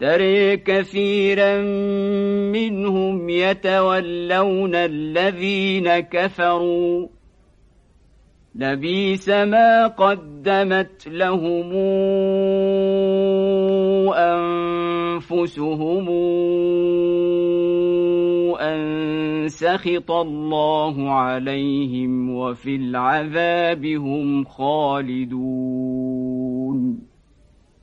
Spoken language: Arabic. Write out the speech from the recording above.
تري كثيرا منهم يتولون الذين كفروا. لبيس ما قدمت لهم أنفسهم أن سخط الله عليهم وفي العذاب هم خالدون.